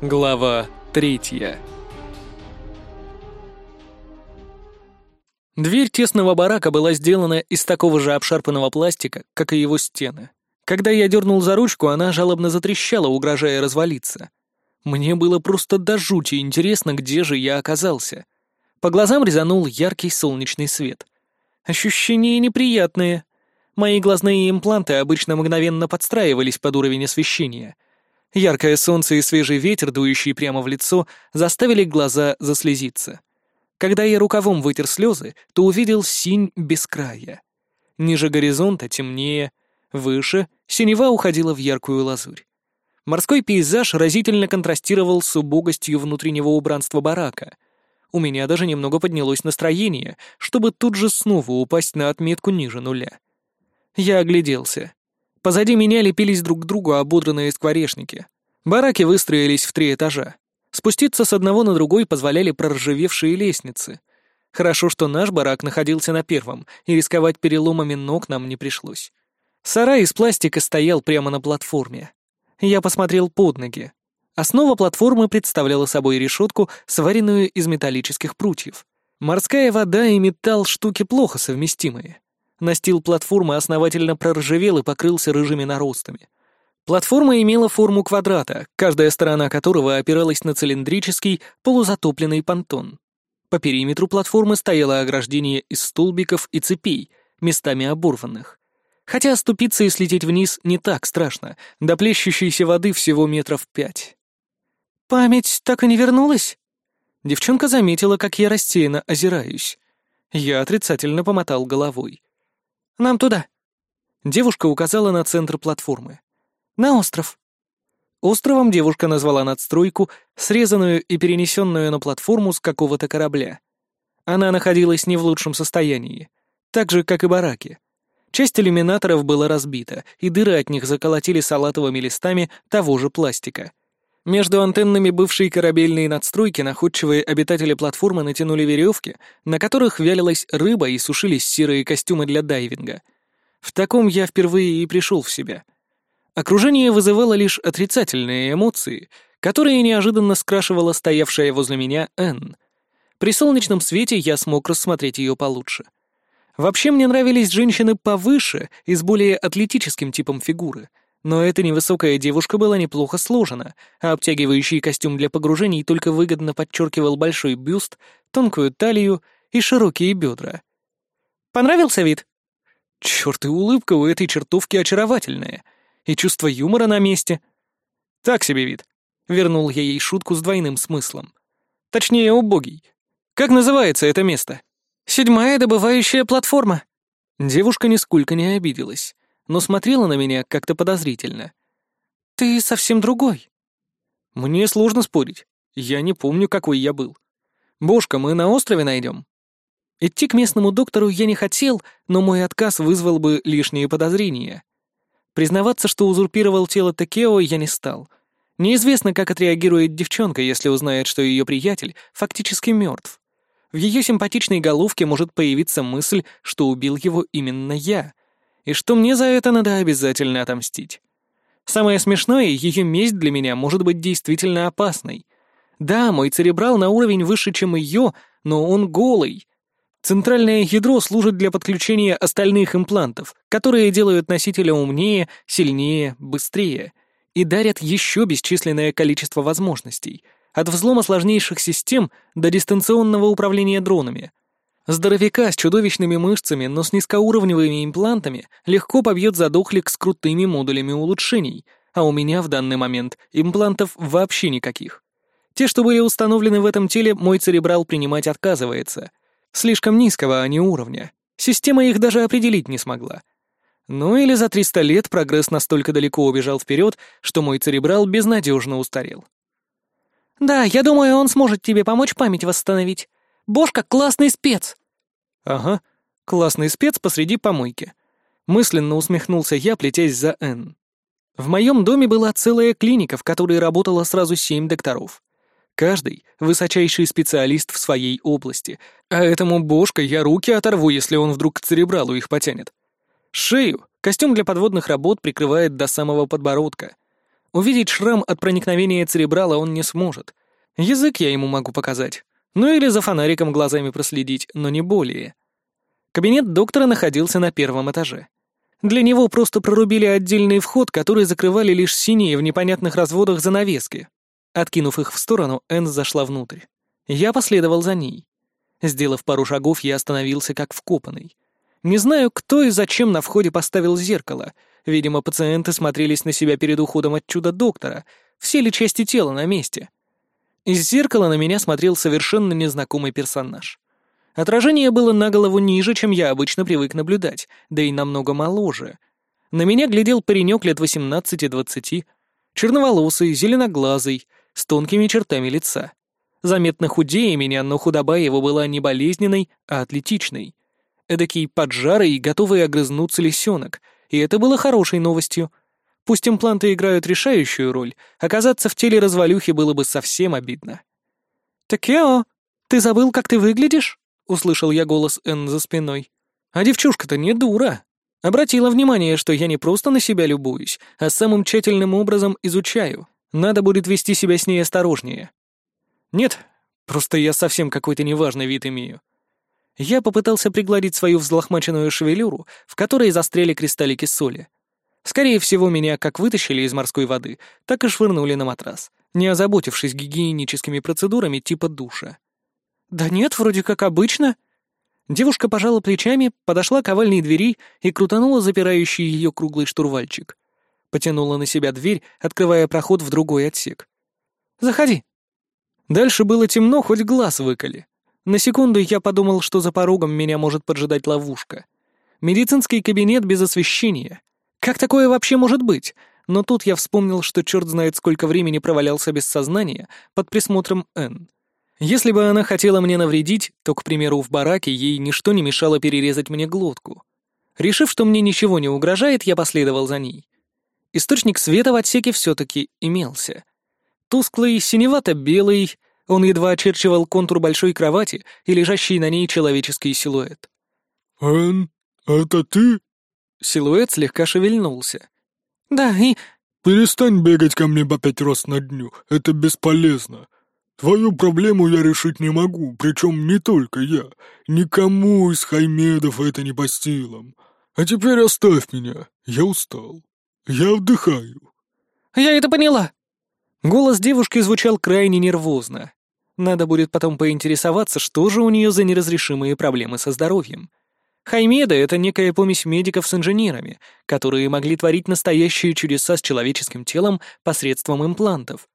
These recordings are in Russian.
Глава третья Дверь тесного барака была сделана из такого же обшарпанного пластика, как и его стены. Когда я дернул за ручку, она жалобно затрещала, угрожая развалиться. Мне было просто до жути интересно, где же я оказался. По глазам резанул яркий солнечный свет. Ощущения неприятные. Мои глазные импланты обычно мгновенно подстраивались под уровень освещения — Яркое солнце и свежий ветер, дующий прямо в лицо, заставили глаза заслезиться. Когда я рукавом вытер слезы, то увидел синь без края. Ниже горизонта темнее, выше синева уходила в яркую лазурь. Морской пейзаж разительно контрастировал с убогостью внутреннего убранства барака. У меня даже немного поднялось настроение, чтобы тут же снова упасть на отметку ниже нуля. Я огляделся. Позади меня лепились друг к другу ободранные скворечники. Бараки выстроились в три этажа. Спуститься с одного на другой позволяли проржавевшие лестницы. Хорошо, что наш барак находился на первом, и рисковать переломами ног нам не пришлось. Сарай из пластика стоял прямо на платформе. Я посмотрел под ноги. Основа платформы представляла собой решетку, сваренную из металлических прутьев. Морская вода и металл — штуки плохо совместимые. Настил платформы основательно проржавел и покрылся рыжими наростами. Платформа имела форму квадрата, каждая сторона которого опиралась на цилиндрический, полузатопленный понтон. По периметру платформы стояло ограждение из столбиков и цепей, местами оборванных. Хотя оступиться и слететь вниз не так страшно, до плещущейся воды всего метров пять. «Память так и не вернулась?» Девчонка заметила, как я рассеянно озираюсь. Я отрицательно помотал головой. Нам туда». Девушка указала на центр платформы. «На остров». Островом девушка назвала надстройку, срезанную и перенесенную на платформу с какого-то корабля. Она находилась не в лучшем состоянии, так же, как и бараки. Часть иллюминаторов была разбита, и дыры от них заколотили салатовыми листами того же пластика. Между антеннами бывшей корабельной надстройки находчивые обитатели платформы натянули веревки, на которых вялилась рыба и сушились серые костюмы для дайвинга. В таком я впервые и пришел в себя. Окружение вызывало лишь отрицательные эмоции, которые неожиданно скрашивала стоявшая возле меня Энн. При солнечном свете я смог рассмотреть ее получше. Вообще мне нравились женщины повыше и с более атлетическим типом фигуры — но эта невысокая девушка была неплохо сложена, а обтягивающий костюм для погружений только выгодно подчеркивал большой бюст, тонкую талию и широкие бедра. «Понравился вид?» Черт, и улыбка у этой чертовки очаровательная. И чувство юмора на месте. Так себе вид. Вернул я ей шутку с двойным смыслом. Точнее, убогий. Как называется это место? Седьмая добывающая платформа. Девушка нисколько не обиделась но смотрела на меня как-то подозрительно. «Ты совсем другой». «Мне сложно спорить. Я не помню, какой я был. Бошка, мы на острове найдем?» Идти к местному доктору я не хотел, но мой отказ вызвал бы лишние подозрения. Признаваться, что узурпировал тело Такео, я не стал. Неизвестно, как отреагирует девчонка, если узнает, что ее приятель фактически мертв. В ее симпатичной головке может появиться мысль, что убил его именно я — и что мне за это надо обязательно отомстить. Самое смешное, ее месть для меня может быть действительно опасной. Да, мой церебрал на уровень выше, чем ее, но он голый. Центральное ядро служит для подключения остальных имплантов, которые делают носителя умнее, сильнее, быстрее и дарят еще бесчисленное количество возможностей, от взлома сложнейших систем до дистанционного управления дронами — Здоровяка с чудовищными мышцами, но с низкоуровневыми имплантами легко побьет задохлик с крутыми модулями улучшений, а у меня в данный момент имплантов вообще никаких. Те, что были установлены в этом теле, мой церебрал принимать отказывается. Слишком низкого они уровня. Система их даже определить не смогла. Ну или за 300 лет прогресс настолько далеко убежал вперед, что мой церебрал безнадежно устарел. «Да, я думаю, он сможет тебе помочь память восстановить. Бошка — классный спец!» «Ага, классный спец посреди помойки». Мысленно усмехнулся я, плетясь за Н. В моем доме была целая клиника, в которой работало сразу семь докторов. Каждый — высочайший специалист в своей области, а этому Бошка я руки оторву, если он вдруг к церебралу их потянет. Шею костюм для подводных работ прикрывает до самого подбородка. Увидеть шрам от проникновения церебрала он не сможет. Язык я ему могу показать. Ну или за фонариком глазами проследить, но не более. Кабинет доктора находился на первом этаже. Для него просто прорубили отдельный вход, который закрывали лишь синие в непонятных разводах занавески. Откинув их в сторону, Энн зашла внутрь. Я последовал за ней. Сделав пару шагов, я остановился как вкопанный. Не знаю, кто и зачем на входе поставил зеркало. Видимо, пациенты смотрелись на себя перед уходом от чуда-доктора. Все ли части тела на месте? Из зеркала на меня смотрел совершенно незнакомый персонаж. Отражение было на голову ниже, чем я обычно привык наблюдать, да и намного моложе. На меня глядел паренек лет 18-20, черноволосый, зеленоглазый, с тонкими чертами лица. Заметно худее меня, но худоба его была не болезненной, а атлетичной. Эдакий поджарый готовый огрызнуться лисенок, и это было хорошей новостью. Пусть импланты играют решающую роль, оказаться в теле развалюхи было бы совсем обидно. «Такео, ты забыл, как ты выглядишь?» услышал я голос Энн за спиной. А девчушка-то не дура. Обратила внимание, что я не просто на себя любуюсь, а самым тщательным образом изучаю. Надо будет вести себя с ней осторожнее. Нет, просто я совсем какой-то неважный вид имею. Я попытался пригладить свою взлохмаченную шевелюру, в которой застряли кристаллики соли. Скорее всего, меня как вытащили из морской воды, так и швырнули на матрас, не озаботившись гигиеническими процедурами типа душа. «Да нет, вроде как обычно». Девушка пожала плечами, подошла к овальной двери и крутанула запирающий ее круглый штурвальчик. Потянула на себя дверь, открывая проход в другой отсек. «Заходи». Дальше было темно, хоть глаз выколи. На секунду я подумал, что за порогом меня может поджидать ловушка. Медицинский кабинет без освещения. Как такое вообще может быть? Но тут я вспомнил, что черт знает сколько времени провалялся без сознания под присмотром Н. Если бы она хотела мне навредить, то, к примеру, в бараке ей ничто не мешало перерезать мне глотку. Решив, что мне ничего не угрожает, я последовал за ней. Источник света в отсеке все-таки имелся. Тусклый, синевато-белый, он едва очерчивал контур большой кровати и лежащий на ней человеческий силуэт. «Эн, это ты?» Силуэт слегка шевельнулся. «Да, и...» «Перестань бегать ко мне по пять раз на дню, это бесполезно. Твою проблему я решить не могу, причем не только я. Никому из хаймедов это не по силам. А теперь оставь меня, я устал. Я вдыхаю». «Я это поняла». Голос девушки звучал крайне нервозно. Надо будет потом поинтересоваться, что же у нее за неразрешимые проблемы со здоровьем. Хаймеды — это некая помесь медиков с инженерами, которые могли творить настоящие чудеса с человеческим телом посредством имплантов.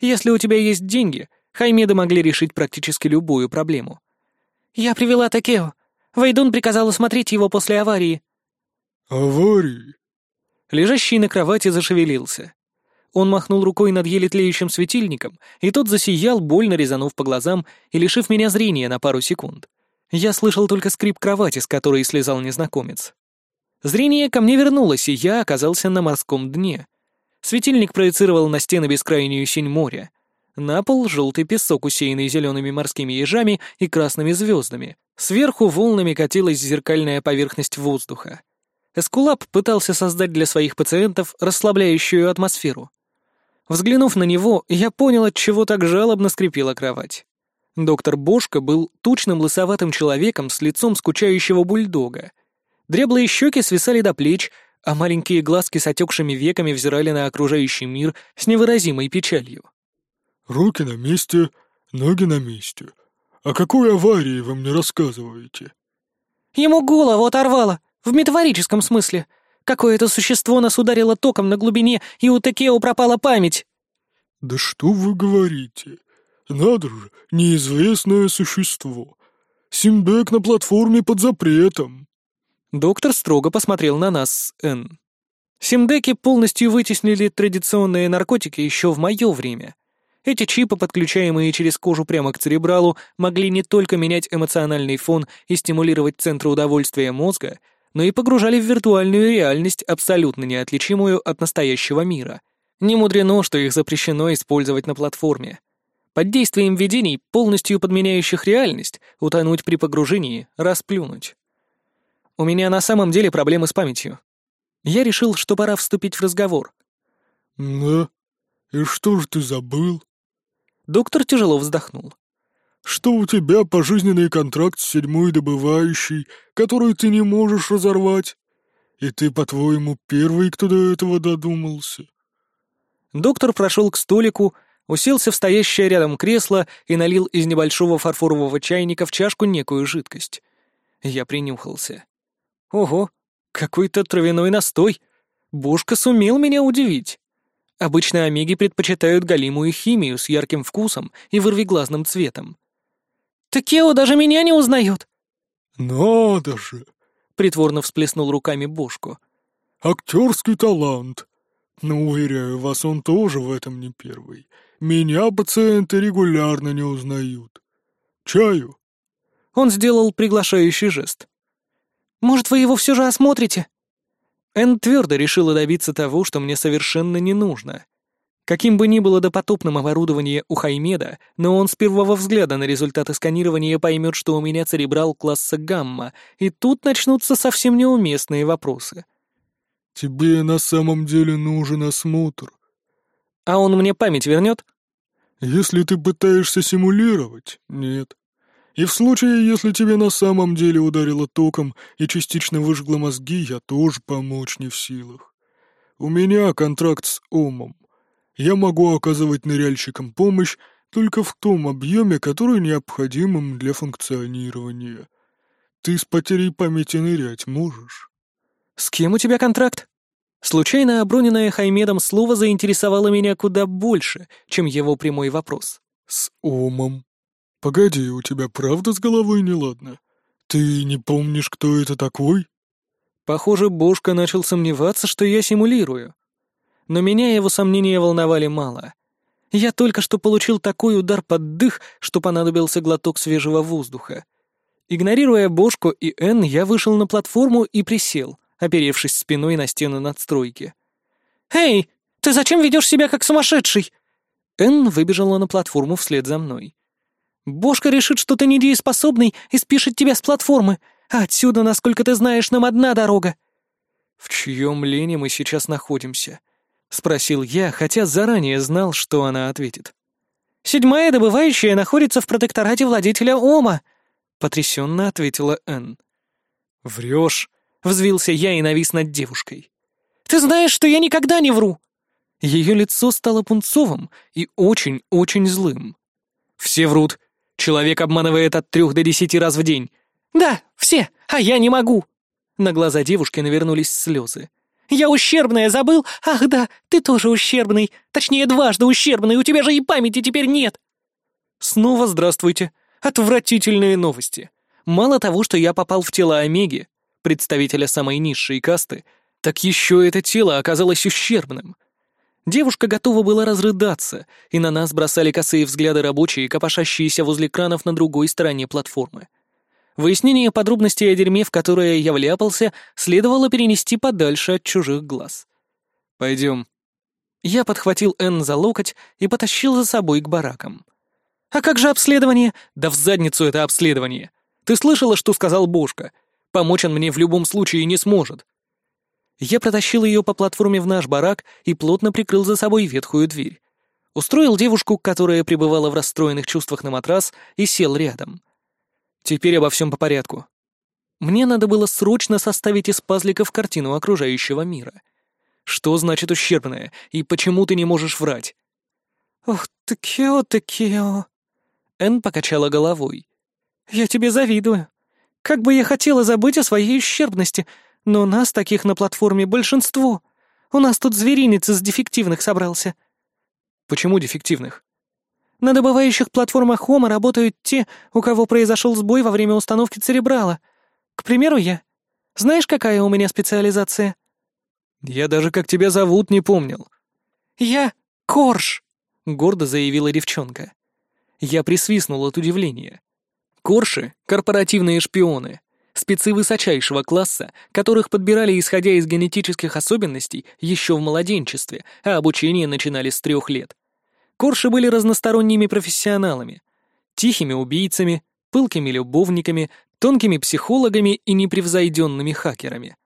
Если у тебя есть деньги, Хаймеды могли решить практически любую проблему. «Я привела Такео. Вайдун приказал осмотреть его после аварии». «Аварии?» Лежащий на кровати зашевелился. Он махнул рукой над еле тлеющим светильником, и тот засиял, больно резанув по глазам и лишив меня зрения на пару секунд. Я слышал только скрип кровати, с которой слезал незнакомец. Зрение ко мне вернулось, и я оказался на морском дне. Светильник проецировал на стены бескрайнюю синь моря. На пол желтый песок, усеянный зелеными морскими ежами и красными звездами. Сверху волнами катилась зеркальная поверхность воздуха. Эскулап пытался создать для своих пациентов расслабляющую атмосферу. Взглянув на него, я понял, от чего так жалобно скрипела кровать. Доктор Бошко был тучным лысоватым человеком с лицом скучающего бульдога. Дреблые щеки свисали до плеч, а маленькие глазки с отекшими веками взирали на окружающий мир с невыразимой печалью. Руки на месте, ноги на месте. О какой аварии вы мне рассказываете?» «Ему голову оторвало, в метафорическом смысле. Какое-то существо нас ударило током на глубине, и у Текео пропала память». «Да что вы говорите? Надо же, неизвестное существо. Симбек на платформе под запретом». Доктор строго посмотрел на нас Н. Симдеки полностью вытеснили традиционные наркотики еще в мое время. Эти чипы, подключаемые через кожу прямо к церебралу, могли не только менять эмоциональный фон и стимулировать центры удовольствия мозга, но и погружали в виртуальную реальность, абсолютно неотличимую от настоящего мира. Не мудрено, что их запрещено использовать на платформе. Под действием видений, полностью подменяющих реальность, утонуть при погружении, расплюнуть. У меня на самом деле проблемы с памятью. Я решил, что пора вступить в разговор. «Да, И что же ты забыл? Доктор тяжело вздохнул. Что у тебя пожизненный контракт с седьмой добывающей, который ты не можешь разорвать? И ты, по-твоему, первый, кто до этого додумался? Доктор прошел к столику, уселся в стоящее рядом кресло и налил из небольшого фарфорового чайника в чашку некую жидкость. Я принюхался. Ого, какой-то травяной настой. Бушка сумел меня удивить. Обычно омеги предпочитают галимую химию с ярким вкусом и вырвиглазным цветом. «Такео даже меня не узнает!» «Надо же!» — притворно всплеснул руками Бошку. «Актерский талант. Но, уверяю вас, он тоже в этом не первый. Меня пациенты регулярно не узнают. Чаю?» Он сделал приглашающий жест. «Может, вы его все же осмотрите?» Энн твердо решила добиться того, что мне совершенно не нужно. Каким бы ни было допотопным оборудование у Хаймеда, но он с первого взгляда на результаты сканирования поймет, что у меня церебрал класса гамма, и тут начнутся совсем неуместные вопросы. «Тебе на самом деле нужен осмотр». «А он мне память вернет?» «Если ты пытаешься симулировать, нет. И в случае, если тебе на самом деле ударило током и частично выжгло мозги, я тоже помочь не в силах. У меня контракт с Омом. Я могу оказывать ныряльщикам помощь только в том объеме, который необходим им для функционирования. Ты с потерей памяти нырять можешь?» «С кем у тебя контракт?» Случайно оброненное Хаймедом слово заинтересовало меня куда больше, чем его прямой вопрос. «С Омом. Погоди, у тебя правда с головой неладно? Ты не помнишь, кто это такой?» Похоже, Бошка начал сомневаться, что я симулирую но меня его сомнения волновали мало. Я только что получил такой удар под дых, что понадобился глоток свежего воздуха. Игнорируя Бошку и Н, я вышел на платформу и присел, оперевшись спиной на стену надстройки. «Эй, ты зачем ведешь себя как сумасшедший?» Н выбежала на платформу вслед за мной. «Бошка решит, что ты недееспособный и спишет тебя с платформы, а отсюда, насколько ты знаешь, нам одна дорога». «В чьем лене мы сейчас находимся?» — спросил я, хотя заранее знал, что она ответит. «Седьмая добывающая находится в протекторате владетеля Ома», — потрясенно ответила Энн. «Врешь», — взвился я и навис над девушкой. «Ты знаешь, что я никогда не вру!» Ее лицо стало пунцовым и очень-очень злым. «Все врут. Человек обманывает от трех до десяти раз в день». «Да, все, а я не могу!» На глаза девушки навернулись слезы. Я ущербная, забыл? Ах да, ты тоже ущербный. Точнее, дважды ущербный, у тебя же и памяти теперь нет. Снова здравствуйте. Отвратительные новости. Мало того, что я попал в тело Омеги, представителя самой низшей касты, так еще это тело оказалось ущербным. Девушка готова была разрыдаться, и на нас бросали косые взгляды рабочие, копошащиеся возле кранов на другой стороне платформы. Выяснение подробностей о дерьме, в которое я вляпался, следовало перенести подальше от чужих глаз. «Пойдем». Я подхватил Энн за локоть и потащил за собой к баракам. «А как же обследование?» «Да в задницу это обследование! Ты слышала, что сказал Бошка? Помочь он мне в любом случае не сможет». Я протащил ее по платформе в наш барак и плотно прикрыл за собой ветхую дверь. Устроил девушку, которая пребывала в расстроенных чувствах на матрас, и сел рядом — Теперь обо всем по порядку. Мне надо было срочно составить из пазликов картину окружающего мира. Что значит ущербное, и почему ты не можешь врать? «Ох, Такео, Такео...» Энн покачала головой. «Я тебе завидую. Как бы я хотела забыть о своей ущербности, но нас таких на платформе большинство. У нас тут зверинец из дефективных собрался». «Почему дефективных?» На добывающих платформах Хома работают те, у кого произошел сбой во время установки церебрала. К примеру, я. Знаешь, какая у меня специализация? Я даже как тебя зовут не помнил. Я Корж, гордо заявила девчонка. Я присвистнул от удивления. Корши — корпоративные шпионы, спецы высочайшего класса, которых подбирали исходя из генетических особенностей еще в младенчестве, а обучение начинали с трех лет. Корши были разносторонними профессионалами. Тихими убийцами, пылкими любовниками, тонкими психологами и непревзойденными хакерами.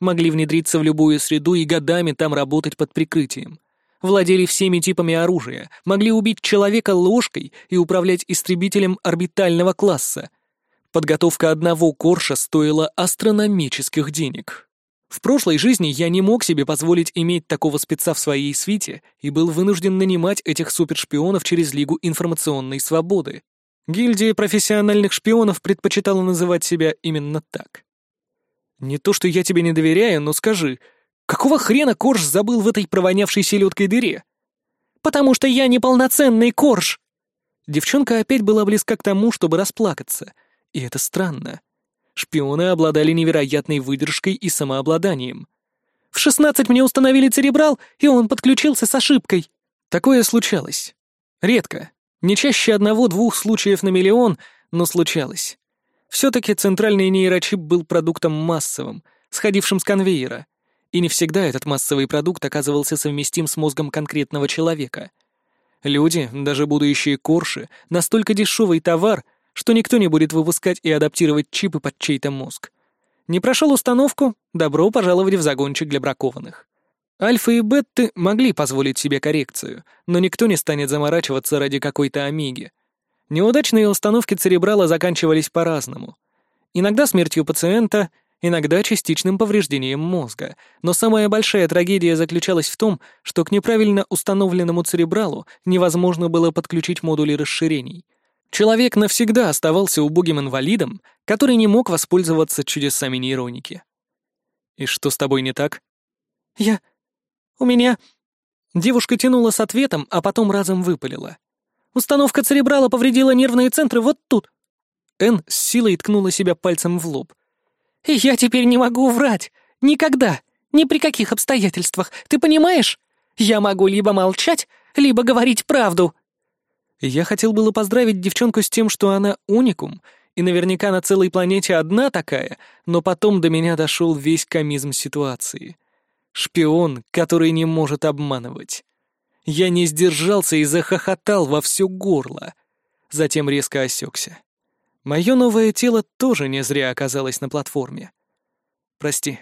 Могли внедриться в любую среду и годами там работать под прикрытием. Владели всеми типами оружия, могли убить человека ложкой и управлять истребителем орбитального класса. Подготовка одного Корша стоила астрономических денег. В прошлой жизни я не мог себе позволить иметь такого спеца в своей свите и был вынужден нанимать этих супершпионов через Лигу информационной свободы. Гильдия профессиональных шпионов предпочитала называть себя именно так. Не то, что я тебе не доверяю, но скажи, какого хрена Корж забыл в этой провонявшей селедкой дыре? Потому что я неполноценный Корж! Девчонка опять была близка к тому, чтобы расплакаться, и это странно. Шпионы обладали невероятной выдержкой и самообладанием. В шестнадцать мне установили церебрал, и он подключился с ошибкой. Такое случалось. Редко. Не чаще одного-двух случаев на миллион, но случалось. Все-таки центральный нейрочип был продуктом массовым, сходившим с конвейера, и не всегда этот массовый продукт оказывался совместим с мозгом конкретного человека. Люди, даже будущие корши, настолько дешевый товар, что никто не будет выпускать и адаптировать чипы под чей-то мозг. Не прошел установку, добро пожаловать в загончик для бракованных. Альфа и бетты могли позволить себе коррекцию, но никто не станет заморачиваться ради какой-то омеги. Неудачные установки церебрала заканчивались по-разному. Иногда смертью пациента, иногда частичным повреждением мозга, но самая большая трагедия заключалась в том, что к неправильно установленному церебралу невозможно было подключить модули расширений. Человек навсегда оставался убогим инвалидом, который не мог воспользоваться чудесами нейроники. «И что с тобой не так?» «Я... у меня...» Девушка тянула с ответом, а потом разом выпалила. Установка церебрала повредила нервные центры вот тут». Эн с силой ткнула себя пальцем в лоб. «И я теперь не могу врать. Никогда. Ни при каких обстоятельствах. Ты понимаешь? Я могу либо молчать, либо говорить правду». Я хотел было поздравить девчонку с тем, что она уникум, и наверняка на целой планете одна такая, но потом до меня дошел весь комизм ситуации. Шпион, который не может обманывать. Я не сдержался и захохотал во все горло. Затем резко осекся. Мое новое тело тоже не зря оказалось на платформе. Прости.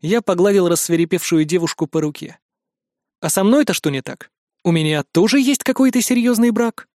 Я погладил рассверепевшую девушку по руке. А со мной-то что не так? У меня тоже есть какой-то серьезный брак?